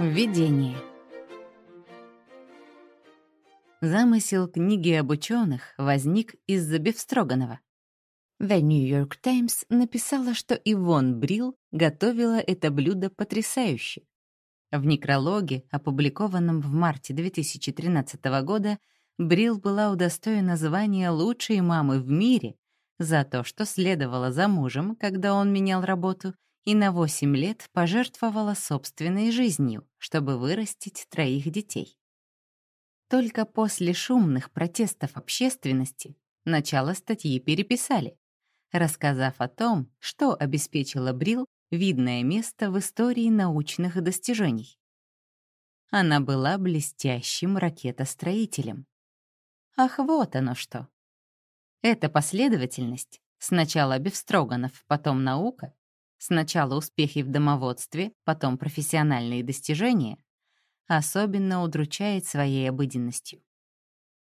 Введение. Замысел книги об ученых возник из-за Бефстроганова. The New York Times написала, что Ивон Брил готовила это блюдо потрясающе. В некрологе, опубликованном в марте 2013 года, Брил была удостоена звания лучшей мамы в мире за то, что следовала за мужем, когда он менял работу, и на 8 лет пожертвовала собственной жизнью, чтобы вырастить троих детей. Только после шумных протестов общественности начало статьи переписали, рассказав о том, что обеспечило Брил видное место в истории научных достижений. Она была блестящим ракетостроителем. Ах, вот оно что. Эта последовательность, сначала Бефстроганов, потом наука, Сначала успехи в домоводстве, потом профессиональные достижения, особенно удручает своей обыденностью.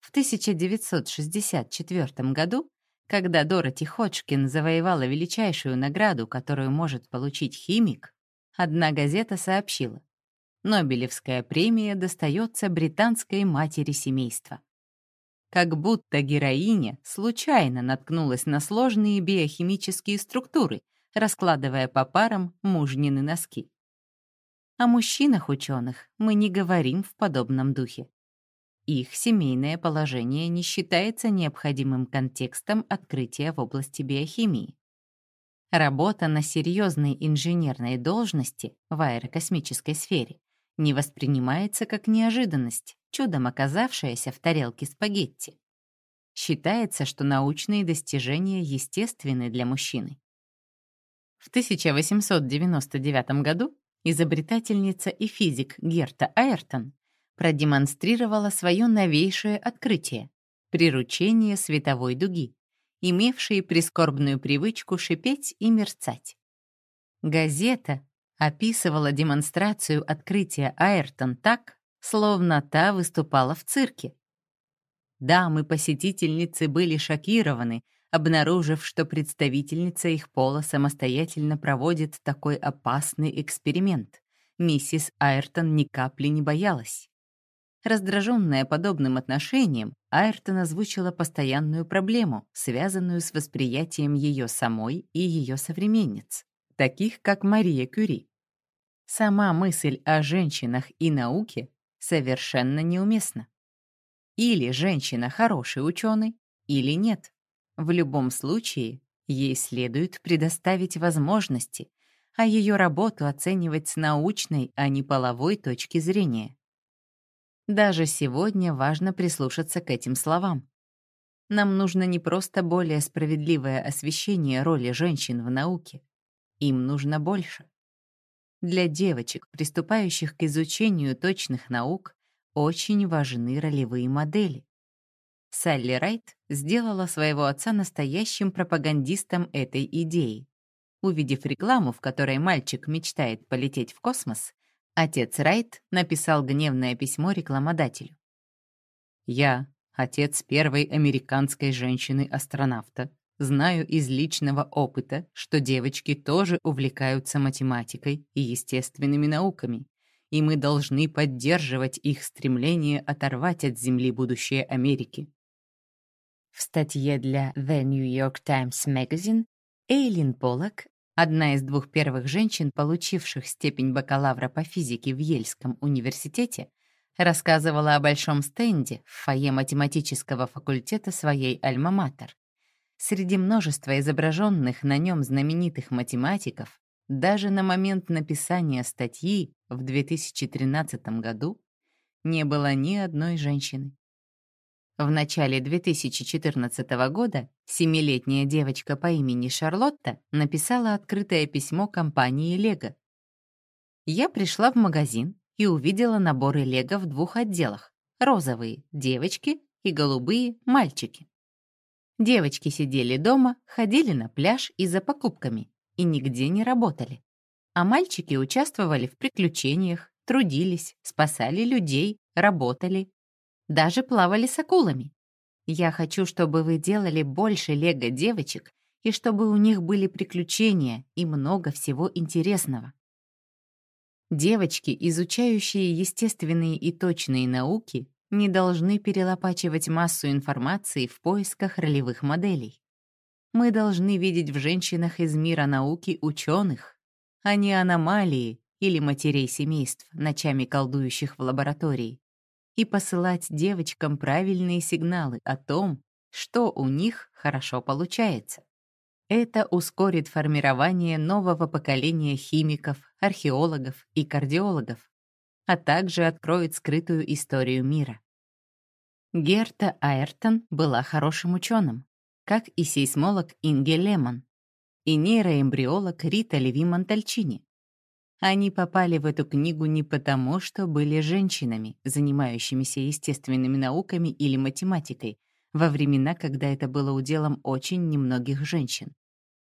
В 1964 году, когда Дороти Ходжкин завоевала величайшую награду, которую может получить химик, одна газета сообщила, Нобелевская премия достается британской матери семейства. Как будто героиня случайно наткнулась на сложные биохимические структуры — раскладывая по парам мужнины носки. О мужчинах-ученых мы не говорим в подобном духе. Их семейное положение не считается необходимым контекстом открытия в области биохимии. Работа на серьезной инженерной должности в аэрокосмической сфере не воспринимается как неожиданность, чудом оказавшаяся в тарелке спагетти. Считается, что научные достижения естественны для мужчины. В 1899 году изобретательница и физик Герта Айртон продемонстрировала свое новейшее открытие — приручение световой дуги, имевшей прискорбную привычку шипеть и мерцать. Газета описывала демонстрацию открытия Айртон так, словно та выступала в цирке. Дамы-посетительницы были шокированы — обнаружив, что представительница их пола самостоятельно проводит такой опасный эксперимент. Миссис Айртон ни капли не боялась. Раздраженная подобным отношением, Айртон озвучила постоянную проблему, связанную с восприятием ее самой и ее современниц, таких как Мария Кюри. Сама мысль о женщинах и науке совершенно неуместна. Или женщина хороший ученый, или нет. В любом случае, ей следует предоставить возможности, а ее работу оценивать с научной, а не половой точки зрения. Даже сегодня важно прислушаться к этим словам. Нам нужно не просто более справедливое освещение роли женщин в науке. Им нужно больше. Для девочек, приступающих к изучению точных наук, очень важны ролевые модели. Салли Райт сделала своего отца настоящим пропагандистом этой идеи. Увидев рекламу, в которой мальчик мечтает полететь в космос, отец Райт написал гневное письмо рекламодателю. «Я, отец первой американской женщины-астронавта, знаю из личного опыта, что девочки тоже увлекаются математикой и естественными науками, и мы должны поддерживать их стремление оторвать от Земли будущее Америки. В статье для The New York Times Magazine Эйлин Поллок, одна из двух первых женщин, получивших степень бакалавра по физике в Ельском университете, рассказывала о большом стенде в фойе математического факультета своей альма-матер. Среди множества изображенных на нем знаменитых математиков даже на момент написания статьи в 2013 году не было ни одной женщины. В начале 2014 года семилетняя девочка по имени Шарлотта написала открытое письмо компании «Лего». Я пришла в магазин и увидела наборы «Лего» в двух отделах — розовые — девочки и голубые — мальчики. Девочки сидели дома, ходили на пляж и за покупками и нигде не работали. А мальчики участвовали в приключениях, трудились, спасали людей, работали, даже плавали с акулами. Я хочу, чтобы вы делали больше лего-девочек и чтобы у них были приключения и много всего интересного. Девочки, изучающие естественные и точные науки, не должны перелопачивать массу информации в поисках ролевых моделей. Мы должны видеть в женщинах из мира науки ученых, а не аномалии или матерей семейств, ночами колдующих в лаборатории, и посылать девочкам правильные сигналы о том, что у них хорошо получается. Это ускорит формирование нового поколения химиков, археологов и кардиологов, а также откроет скрытую историю мира. Герта Айртон была хорошим ученым, как и сейсмолог Инге Лемон и нейроэмбриолог Рита Леви Монтальчини. Они попали в эту книгу не потому, что были женщинами, занимающимися естественными науками или математикой, во времена, когда это было уделом очень немногих женщин.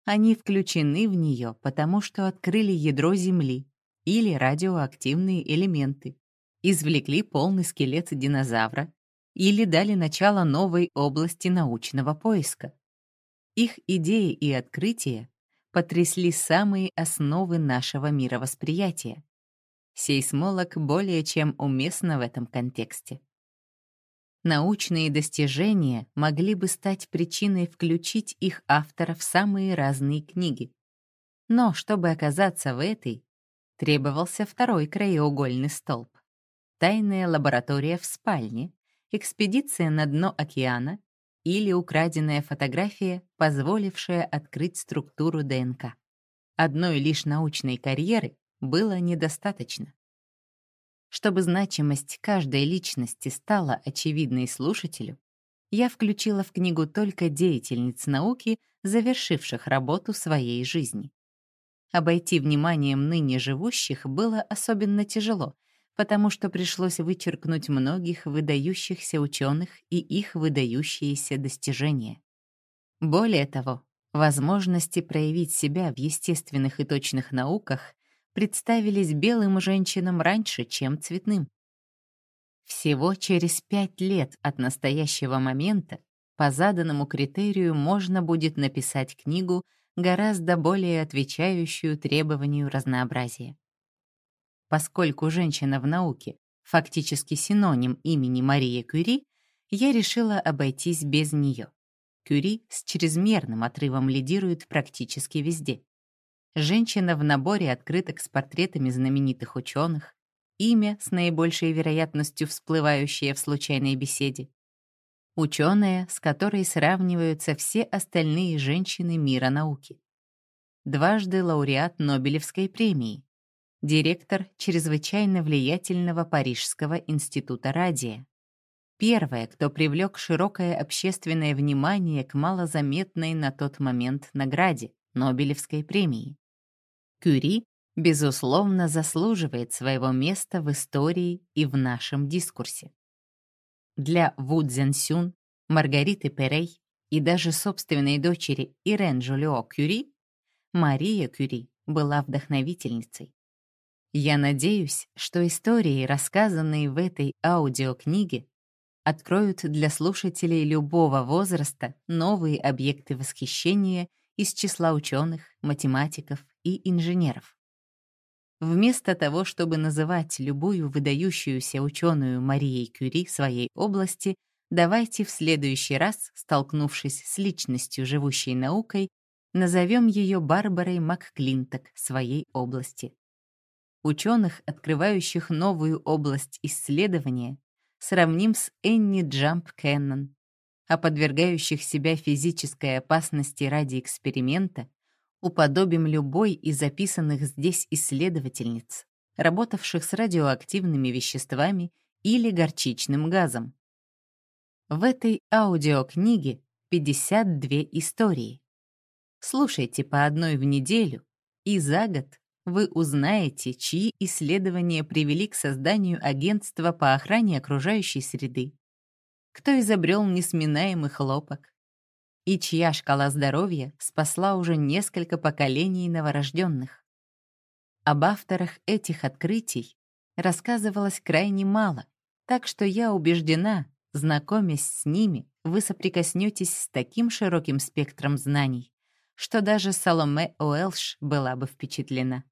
Они включены в нее, потому что открыли ядро Земли или радиоактивные элементы, извлекли полный скелет динозавра или дали начало новой области научного поиска. Их идеи и открытия потрясли самые основы нашего мировосприятия. Сейсмолог более чем уместно в этом контексте. Научные достижения могли бы стать причиной включить их автора в самые разные книги. Но чтобы оказаться в этой, требовался второй краеугольный столб. Тайная лаборатория в спальне, экспедиция на дно океана или украденная фотография, позволившая открыть структуру ДНК. Одной лишь научной карьеры было недостаточно. Чтобы значимость каждой личности стала очевидной слушателю, я включила в книгу только деятельниц науки, завершивших работу своей жизни. Обойти вниманием ныне живущих было особенно тяжело, потому что пришлось вычеркнуть многих выдающихся ученых и их выдающиеся достижения. Более того, возможности проявить себя в естественных и точных науках представились белым женщинам раньше, чем цветным. Всего через пять лет от настоящего момента по заданному критерию можно будет написать книгу, гораздо более отвечающую требованию разнообразия. Поскольку женщина в науке фактически синоним имени Мария Кюри, я решила обойтись без нее. Кюри с чрезмерным отрывом лидирует практически везде. Женщина в наборе открыток с портретами знаменитых ученых, имя с наибольшей вероятностью всплывающее в случайной беседе, ученая, с которой сравниваются все остальные женщины мира науки. Дважды лауреат Нобелевской премии, директор чрезвычайно влиятельного Парижского института радия. Первая, кто привлек широкое общественное внимание к малозаметной на тот момент награде Нобелевской премии. Кюри, безусловно, заслуживает своего места в истории и в нашем дискурсе. Для Ву Цзэнсюн, Маргариты Перей и даже собственной дочери Ирен Жулио Кюри Мария Кюри была вдохновительницей. Я надеюсь, что истории, рассказанные в этой аудиокниге, откроют для слушателей любого возраста новые объекты восхищения из числа ученых, математиков и инженеров. Вместо того, чтобы называть любую выдающуюся ученую Марией Кюри своей области, давайте в следующий раз, столкнувшись с личностью, живущей наукой, назовем ее Барбарой МакКлинток своей области ученых, открывающих новую область исследования, сравним с Энни Джамп Кеннон, а подвергающих себя физической опасности ради эксперимента уподобим любой из записанных здесь исследовательниц, работавших с радиоактивными веществами или горчичным газом. В этой аудиокниге 52 истории. Слушайте по одной в неделю, и за год вы узнаете, чьи исследования привели к созданию агентства по охране окружающей среды, кто изобрел несминаемый хлопок, и чья шкала здоровья спасла уже несколько поколений новорожденных. Об авторах этих открытий рассказывалось крайне мало, так что я убеждена, знакомясь с ними, вы соприкоснетесь с таким широким спектром знаний, что даже Саломе Уэлш была бы впечатлена.